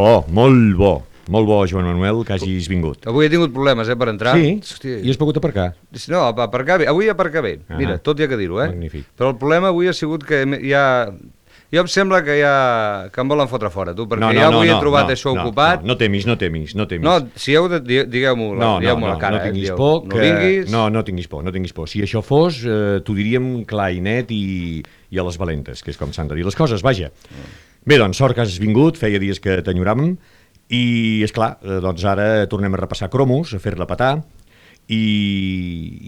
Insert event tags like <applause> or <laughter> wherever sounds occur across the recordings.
Bo, molt bo. Molt bo, Joan Manuel, que hagis vingut. Avui he tingut problemes, eh, per entrar. Sí? Hosti, I has pogut aparcar? No, aparcar bé. Avui aparcar bé. Ah. Mira, tot hi ha que dir-ho, eh? Magnífic. Però el problema avui ha sigut que hi ha... Jo em sembla que ja... que em volen fotre fora, tu, perquè ja avui he trobat això no, ocupat. No, no temis, no temis, no temis. No, si heu de... di- Digueu-m'ho no, no, digueu no, la cara. no tinguis eh? Por. No que... vinguis... No, no tinguis por, no tinguis por. Si això fos, eh, t'ho diríem clar i net i, i a les valentes, que és com s'han de dir les coses, vaja. Bé, doncs, sort que has vingut, feia dies que t'enyoràvem, i, és clar, doncs ara tornem a repassar cromos, a fer-la petar, i,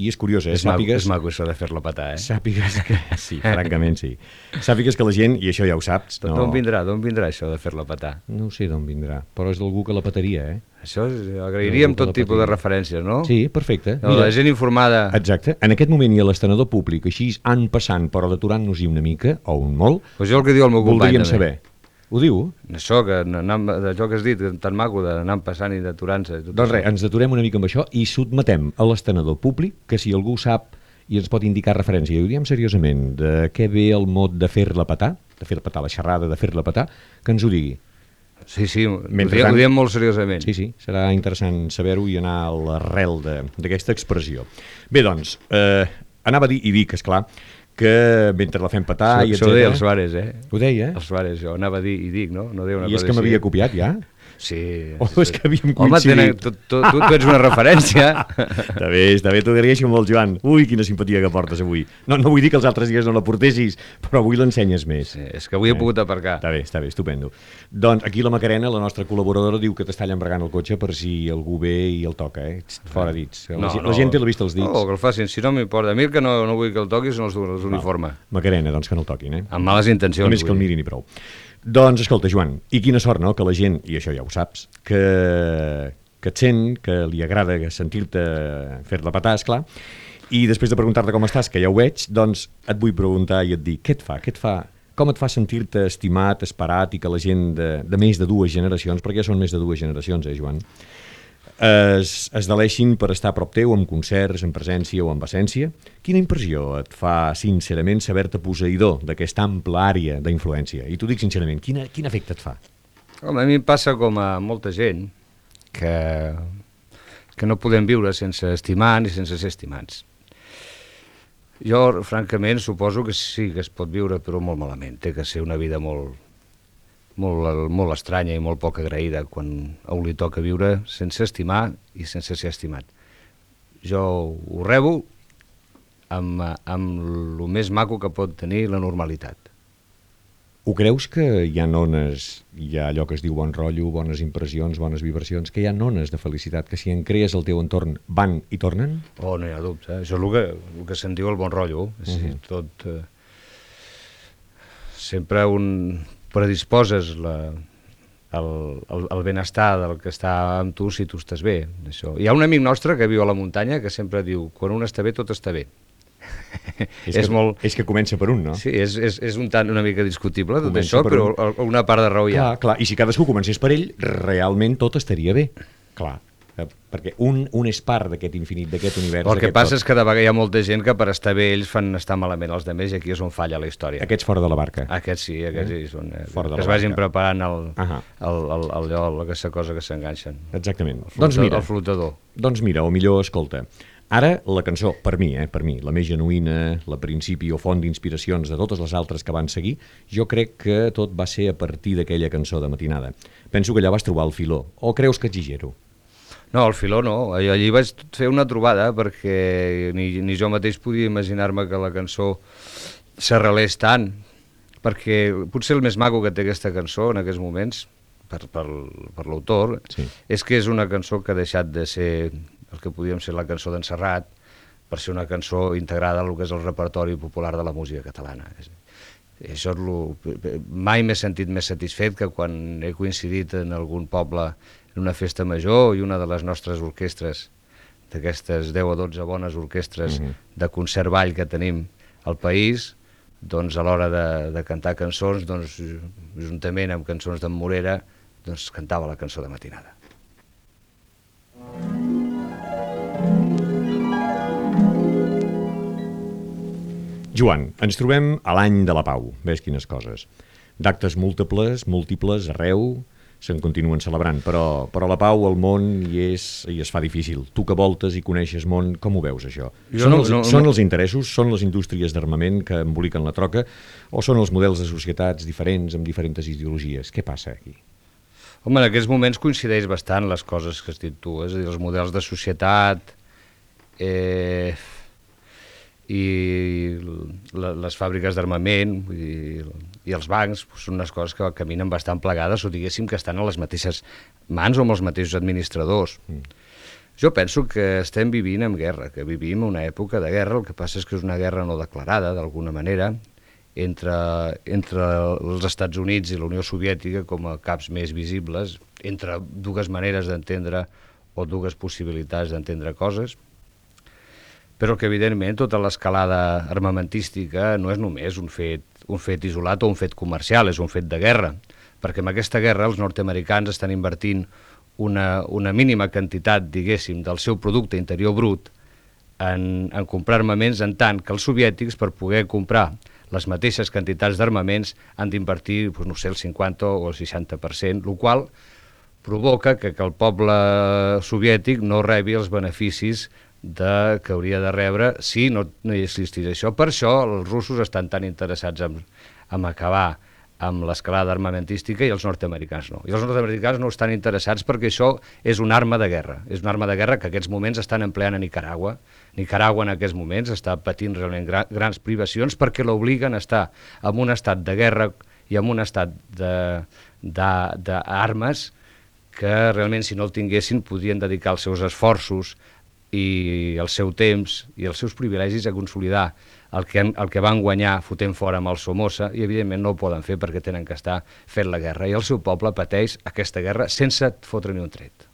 i és curiós, eh? És maco, Sàpigues, és maco això de fer-la petar, eh? sàpigues que... <laughs> Sí, <laughs> francament sí. Sàpigues que la gent, i això ja ho saps... No. D'on vindrà, d'on vindrà això de fer-la petar? No sé d'on vindrà, però és d'algú que la petaria, eh? Això és, agrairíem tot tipus de referències, no? Sí, perfecte. No, la gent informada... Exacte. En aquest moment i a l'estenedor públic, així han passant, però deturant-nos-hi una mica, o un molt, Pues jo el que diu el meu company voldríem també. Ho diu? Això, que anam, això que has dit, tan maco d'anar passant i d'aturant-se. Doncs res, ens deturem una mica amb això i sotmetem a l'estenedor públic que si algú sap i ens pot indicar referència, i ho diem seriosament, de què ve el mot de fer-la petar, de fer petar la xerrada, de fer-la petar, que ens ho digui. Sí, sí, diem, ho diem molt seriosament. Sí, sí, serà interessant saber-ho i anar a l'arrel d'aquesta expressió. Bé, doncs, eh, anava a dir, i dic, és clar que mentre la fem petar... això, i això ho deia els Suárez, eh? Ho deia? Els Suárez, jo anava a dir i dic, no? no deia una I és cosa que m'havia copiat ja? Sí. Oh, sí, és que havíem Home, tenen, coincidit. tu, tu, tu, tu ets una referència. <laughs> Està bé, està bé, t'ho agraeixo molt, Joan. Ui, quina simpatia que portes avui. No, no vull dir que els altres dies no la portessis, però avui l'ensenyes més. Sí, és que avui he pogut aparcar. Està bé, està bé, estupendo. Doncs aquí la Macarena, la nostra col·laboradora, diu que t'està llambregant el cotxe per si algú ve i el toca, eh? Fora dits. La, gent- la gent té la vista als dits. No, que el facin, si no m'importa. A mi el que no, no vull que el toquis són els, els uniformes. Macarena, doncs que no el toquin, eh? Amb males intencions. Només que el mirin i prou. Doncs, escolta, Joan, i quina sort, no?, que la gent, i això ja ho saps, que, que et sent, que li agrada sentir-te fer-la petar, esclar, i després de preguntar-te com estàs, que ja ho veig, doncs et vull preguntar i et dir, què et fa, què et fa, com et fa sentir-te estimat, esperat, i que la gent de, de més de dues generacions, perquè ja són més de dues generacions, eh, Joan, es, es deleixin per estar a prop teu amb concerts, en presència o amb essència? Quina impressió et fa, sincerament, saber-te posseïdor d'aquesta ampla àrea d'influència? I t'ho dic sincerament, quin, quin efecte et fa? Home, a mi em passa com a molta gent que, que no podem viure sense estimar ni sense ser estimats. Jo, francament, suposo que sí que es pot viure, però molt malament. Té que ser una vida molt, molt, molt estranya i molt poc agraïda quan a un li toca viure sense estimar i sense ser estimat. Jo ho rebo amb, amb el més maco que pot tenir la normalitat. Ho creus que hi ha ones, hi ha allò que es diu bon rotllo, bones impressions, bones vibracions, que hi ha ones de felicitat que si en crees al teu entorn van i tornen? Oh, no hi ha dubte. Això és el que, el que se'n diu el bon rotllo. És uh -huh. tot... Eh, sempre un predisposes la, el, el, el benestar del que està amb tu si tu estàs bé. Això. Hi ha un amic nostre que viu a la muntanya que sempre diu quan un està bé, tot està bé. És, <laughs> és que, molt... és que comença per un, no? Sí, és, és, és un tant una mica discutible tot Comença això, per però un- una part de raó hi ha. Clar, clar, i si cadascú comencés per ell, realment tot estaria bé. Clar, perquè un, un és part d'aquest infinit, d'aquest univers. El que passa tot. és que de vegades hi ha molta gent que per estar bé ells fan estar malament els demés i aquí és on falla la història. Aquests fora de la barca. Aquests sí, aquests sí, són, eh, Fora de que la es vagin barca. preparant el, Ahà. el, el, el, el, aquesta cosa que s'enganxen. Exactament. El, Doncs flotador- mira, el flotador. doncs mira, o millor, escolta, ara la cançó, per mi, eh, per mi, la més genuïna, la principi o font d'inspiracions de totes les altres que van seguir, jo crec que tot va ser a partir d'aquella cançó de matinada. Penso que allà vas trobar el filó, o creus que exigero? No, el filó no. Allí, allí vaig fer una trobada perquè ni, ni jo mateix podia imaginar-me que la cançó s'arrelés tant, perquè potser el més maco que té aquesta cançó en aquests moments, per, per, per l'autor, Sí. és que és una cançó que ha deixat de ser el que podíem ser la cançó d'en Serrat, per ser una cançó integrada al que és el repertori popular de la música catalana. És, això és lo, mai m'he sentit més satisfet que quan he coincidit en algun poble en una festa major i una de les nostres orquestres, d'aquestes 10 o 12 bones orquestres Mhm. de concert ball que tenim al país, doncs a l'hora de, de cantar cançons, doncs, juntament amb cançons d'en Morera, doncs cantava la cançó de matinada. Joan, ens trobem a l'any de la pau, ves quines coses. D'actes múltiples, múltiples, arreu, se'n continuen celebrant, però, però la pau al món hi és i es fa difícil. Tu que voltes i coneixes món, com ho veus, això? Jo són, els, no- són no- els interessos, són les indústries d'armament que emboliquen la troca, o són els models de societats diferents amb diferents ideologies? Què passa aquí? Home, en aquests moments coincideix bastant les coses que has dit tu, és a dir, els models de societat eh, i les fàbriques d'armament vull dir, i els bancs doncs, són unes coses que caminen bastant plegades o diguéssim que estan a les mateixes mans o amb els mateixos administradors. Mm. Jo penso que estem vivint en guerra, que vivim una època de guerra, el que passa és que és una guerra no declarada, d'alguna manera, entre, entre els Estats Units i la Unió Soviètica com a caps més visibles, entre dues maneres d'entendre o dues possibilitats d'entendre coses, però que evidentment tota l'escalada armamentística no és només un fet, un fet isolat o un fet comercial, és un fet de guerra, perquè amb aquesta guerra els nord-americans estan invertint una, una mínima quantitat, diguéssim, del seu producte interior brut en, en comprar armaments en tant que els soviètics per poder comprar les mateixes quantitats d'armaments han d'invertir, doncs, no sé, el 50 o el 60%, el qual provoca que, que el poble soviètic no rebi els beneficis de, que hauria de rebre si no, no hi existís això. Per això els russos estan tan interessats en, en acabar amb l'escalada armamentística i els nord-americans no. I els nord-americans no estan interessats perquè això és una arma de guerra. És una arma de guerra que aquests moments estan empleant a Nicaragua. Nicaragua en aquests moments està patint realment gra grans privacions perquè l'obliguen a estar en un estat de guerra i en un estat d'armes que realment si no el tinguessin podrien dedicar els seus esforços i el seu temps i els seus privilegis a consolidar el que, han, el que van guanyar fotent fora amb el Somoza i evidentment no ho poden fer perquè tenen que estar fent la guerra i el seu poble pateix aquesta guerra sense fotre ni un tret.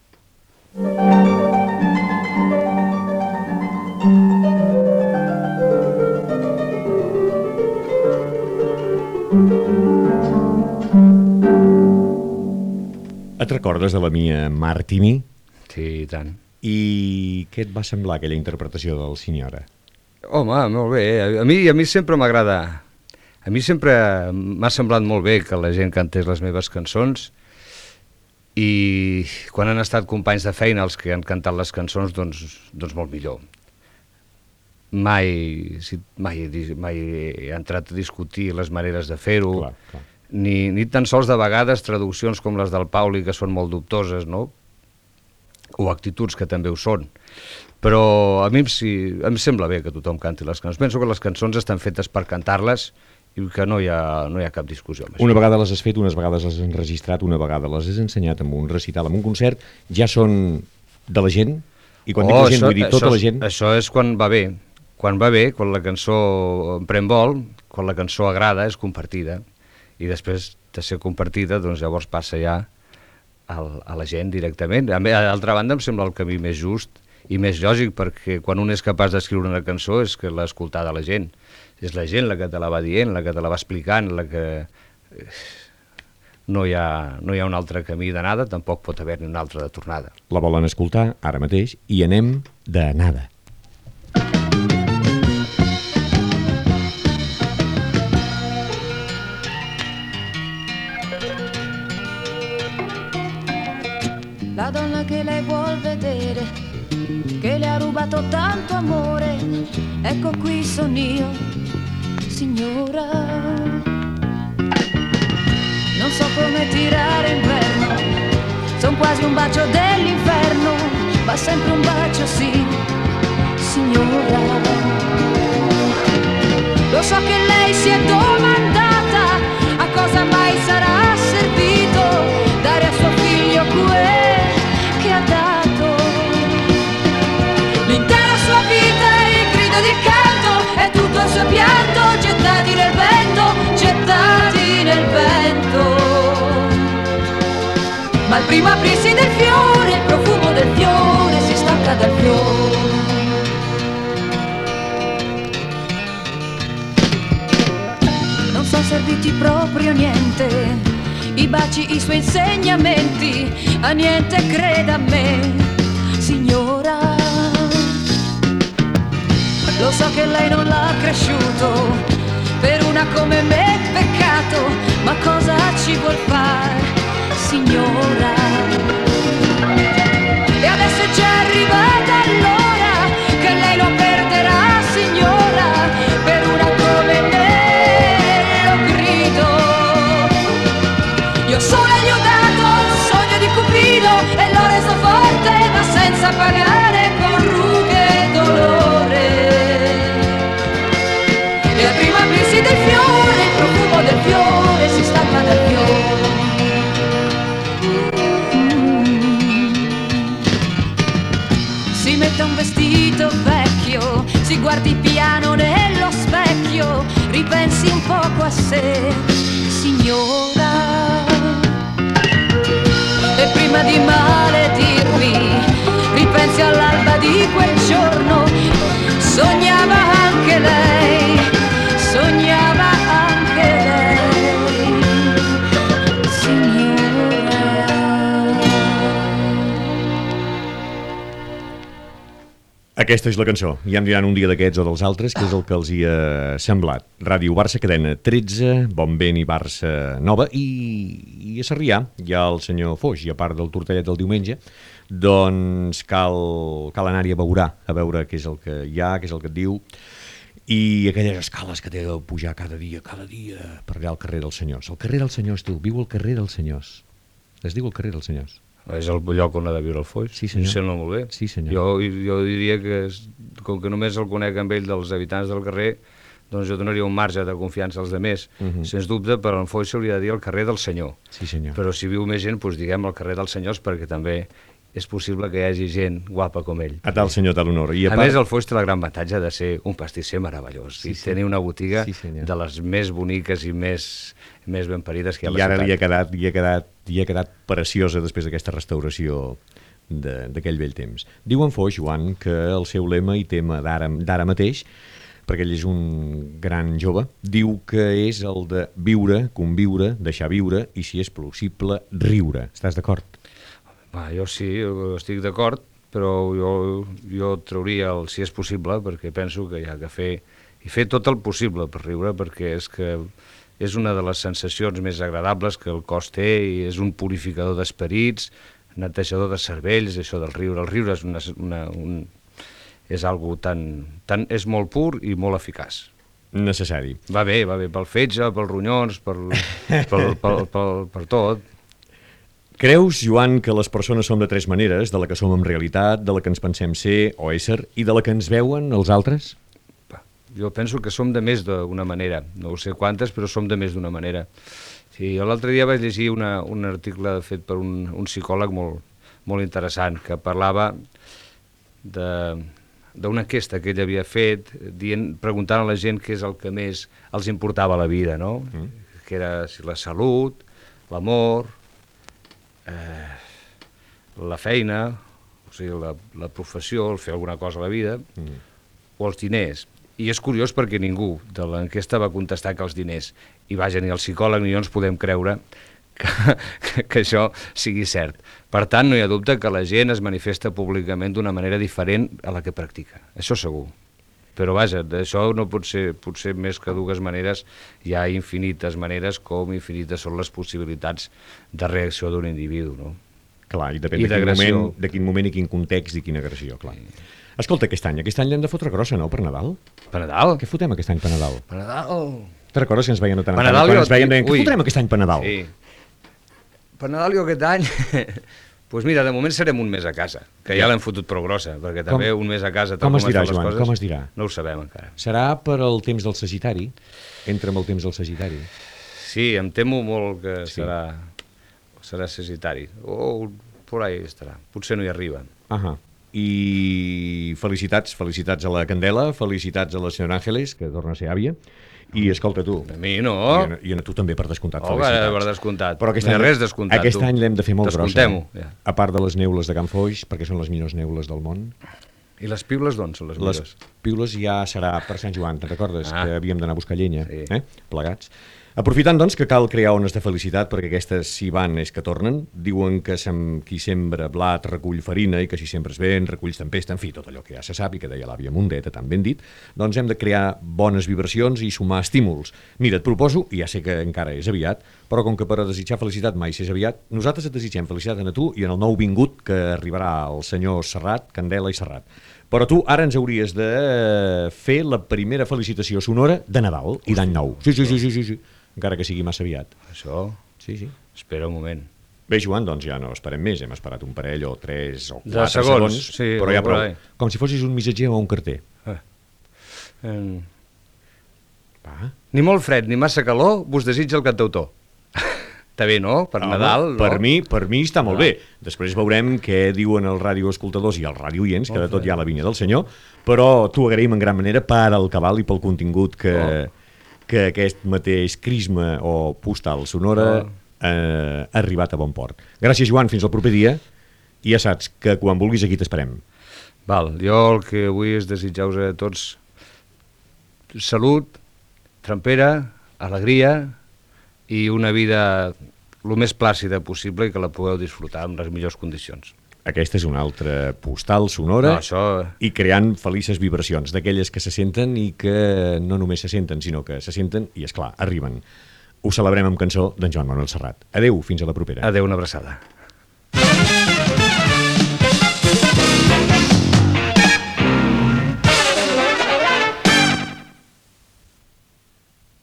Et recordes de la Mia Martini? Sí, i tant. I què et va semblar aquella interpretació del Signora? Home, molt bé. A mi, a mi sempre m'agrada... A mi sempre m'ha semblat molt bé que la gent cantés les meves cançons i quan han estat companys de feina els que han cantat les cançons, doncs, doncs molt millor. Mai, si, mai, mai he entrat a discutir les maneres de fer-ho, ni, ni tan sols de vegades traduccions com les del Pauli, que són molt dubtoses, no? O actituds que també ho són. Però a mi em, sí, em sembla bé que tothom canti les cançons. Penso que les cançons estan fetes per cantar-les i que no hi ha, no hi ha cap discussió amb això. Una vegada les has fet, unes vegades les has enregistrat, una vegada les has ensenyat en un recital, en un concert, ja són de la gent? I quan oh, dic la gent, vull dir tota això, la gent? Això és quan va bé. Quan va bé, quan la cançó em pren vol, quan la cançó agrada, és compartida. I després de ser compartida, doncs llavors passa ja al, a la gent directament. A D'altra banda, em sembla el camí més just i més lògic, perquè quan un és capaç d'escriure una cançó és que l'ha escoltada la gent. És la gent la que te la va dient, la que te la va explicant, la que... eh, No hi, ha, no hi ha un altre camí d'anada, tampoc pot haver-n'hi un altre de tornada. La volen escoltar ara mateix i anem de La donna che lei vuol vedere, che le ha rubato tanto amore, ecco qui son io, signora. Non so come tirare in verno, son quasi un bacio dell'inferno, ma sempre un bacio sì, signora. Lo so che lei si è domandata Ma al primo aprirsi del fiore, il profumo del fiore si stacca dal fiore. non sono serviti proprio niente. I baci, i suoi insegnamenti, a niente creda a me, signora. Lo so che lei non l'ha cresciuto, per una come me è peccato, ma cosa ci vuol fare, signora. E adesso è già arrivata l'ora che lei lo perderà, signora, per una come me, lo grido. Io solo gli ho dato un sogno di Cupido e l'ho reso forte ma senza pagare guardi piano nello specchio, ripensi un poco a sé, signora. Aquesta és la cançó. Ja em diran un dia d'aquests o dels altres, que és el que els hi ha semblat. Ràdio Barça, cadena 13, Bon Vent i Barça Nova, i, i a Sarrià hi ha el senyor Foix, i a part del tortellet del diumenge, doncs cal, cal anar-hi a veure, a veure què és el que hi ha, què és el que et diu, i aquelles escales que té de pujar cada dia, cada dia, per allà al carrer dels senyors. El carrer dels senyors, tu, viu al carrer dels senyors. Es diu el carrer dels senyors. És el lloc on ha de viure el Foix. Sí, senyor. Em sembla molt bé. Sí, senyor. Jo, jo diria que, és, com que només el conec amb ell dels habitants del carrer, doncs jo donaria un marge de confiança als demés. Mhm. Sens dubte, per al Foix s'hauria de dir el carrer del senyor. Sí, senyor. Però si viu més gent, doncs diguem el carrer dels senyors, perquè també és possible que hi hagi gent guapa com ell. A tal senyor, tal honor. I A, part- més, el Foix té la gran avantatge de ser un pastisser meravellós Sí, i sí. tenir una botiga Sí, senyor. de les més boniques i més, més ben parides que hi ha a I la ara ciutat. li ha quedat, li ha quedat, li ha quedat preciosa després d'aquesta restauració de- d'aquell vell temps. Diu en Foix, Joan, que el seu lema i tema d'ara mateix, perquè ell és un gran jove, diu que és el de viure, conviure, deixar viure i, si és possible, riure. Estàs d'acord? Va, jo sí, estic d'acord, però jo, jo trauria el si és possible, perquè penso que hi ha que fer, i fer tot el possible per riure, perquè és que és una de les sensacions més agradables que el cos té i és un purificador d'esperits, netejador de cervells, això del riure. El riure és, una, una, un, és algo tan, tan... és molt pur i molt eficaç. Necessari. Va bé, va bé, pel fetge, pels ronyons, per, pel, pel, pel, per tot. Creus, Joan, que les persones som de tres maneres, de la que som en realitat, de la que ens pensem ser o ésser, i de la que ens veuen els altres? Jo penso que som de més d'una manera, no ho sé quantes, però som de més d'una manera. Sí, jo l'altre dia vaig llegir una, un article fet per un, un psicòleg molt, molt interessant, que parlava de d'una enquesta que ell havia fet dient, preguntant a la gent què és el que més els importava a la vida, no? Mm. Que era si la salut, l'amor, eh, la feina, o sigui, la, la professió, el fer alguna cosa a la vida, Mm. o els diners. I és curiós perquè ningú de l'enquesta va contestar que els diners. I vaja, ni el psicòleg ni jo ens podem creure que, que, que això sigui cert. Per tant, no hi ha dubte que la gent es manifesta públicament d'una manera diferent a la que practica. Això segur. Però vaja, d'això no pot ser, potser més que dues maneres, hi ha infinites maneres com infinites són les possibilitats de reacció d'un individu, no? Clar, i depèn I de quin, moment, de quin moment i quin context i quina agressió, clar. Escolta, aquest any, aquest any l'hem de fotre grossa, no, per Nadal? Per Nadal? Què fotem aquest any per Nadal? Per Nadal... Te'n recordes que ens veien notant Per Nadal quan jo- ens veien deien, què fotrem aquest any per Nadal? Sí. Per Nadal jo aquest any... <laughs> pues mira, de moment serem un mes a casa, que ja l'hem fotut prou grossa, perquè també un mes a casa... com es dirà, Joan, coses, com es dirà? No ho sabem encara. Serà per al temps del Sagitari? Entra amb el temps del Sagitari. Sí, em temo molt que Sí. serà, serà Sagitari. O por ahí estarà. Potser no hi arriba. Ahà. I felicitats, felicitats a la Candela, felicitats a la senyora Àngeles, que torna a ser àvia, i escolta tu, A mi no. i, a, i a tu també per descomptat, Oh, per descomptat. Però aquest No any, res descomptat, Aquest tu. any l'hem de fer molt grossa. Eh? ja. A part de les neules de Can Foix, perquè són les millors neules del món, I les piules d'on són les les millors? piules ja serà per Sant Joan, te'n recordes? Ah. Que havíem d'anar a buscar llenya, Sí. eh? plegats. Aprofitant, doncs, que cal crear ones de felicitat, perquè aquestes, si van, és que tornen. Diuen que sem qui sembra blat recull farina i que si sembres vent reculls tempesta, en fi, tot allò que ja se sap i que deia l'àvia Mundeta, tan ben dit. Doncs hem de crear bones vibracions i sumar estímuls. Mira, et proposo, i ja sé que encara és aviat, però com que per a desitjar felicitat mai s'és aviat, nosaltres et desitgem felicitat a tu i en el nou vingut que arribarà el senyor Serrat, Candela i Serrat. Però tu ara ens hauries de fer la primera felicitació sonora de Nadal i d'any nou. Sí, sí, sí, sí, sí, sí. Encara que sigui massa aviat. Això, Sí, sí. espera un moment. Bé, Joan, doncs ja no esperem més. Hem esperat un parell o tres o De quatre segons, segons, sí, però ja prou. Com si fossis un missatger o un carter. Eh. Eh, Va. ni molt fred ni massa calor vos desitja el cantautor. <laughs> Està bé, no? Per Home, Nadal, no? Per mi, per mi està molt Clar. bé. Després veurem què diuen els radioescoltadors i els radioients, que de tot hi ha la vinya del senyor, però t'ho agraïm en gran manera per al cabal i pel contingut que, Oh. Que aquest mateix crisma o postal sonora Oh. eh, ha arribat a bon port. Gràcies, Joan, fins al proper dia. I ja saps que quan vulguis aquí t'esperem. Val, jo el que vull és desitjar-vos a tots salut, trempera, alegria i una vida el més plàcida possible i que la pugueu disfrutar en les millors condicions. Aquesta és una altra postal sonora No, això- i creant felices vibracions, d'aquelles que se senten i que no només se senten, sinó que se senten i, és clar arriben. Ho celebrem amb cançó d'en Joan Manuel Serrat. Adeu, fins a la propera. Adeu, una abraçada.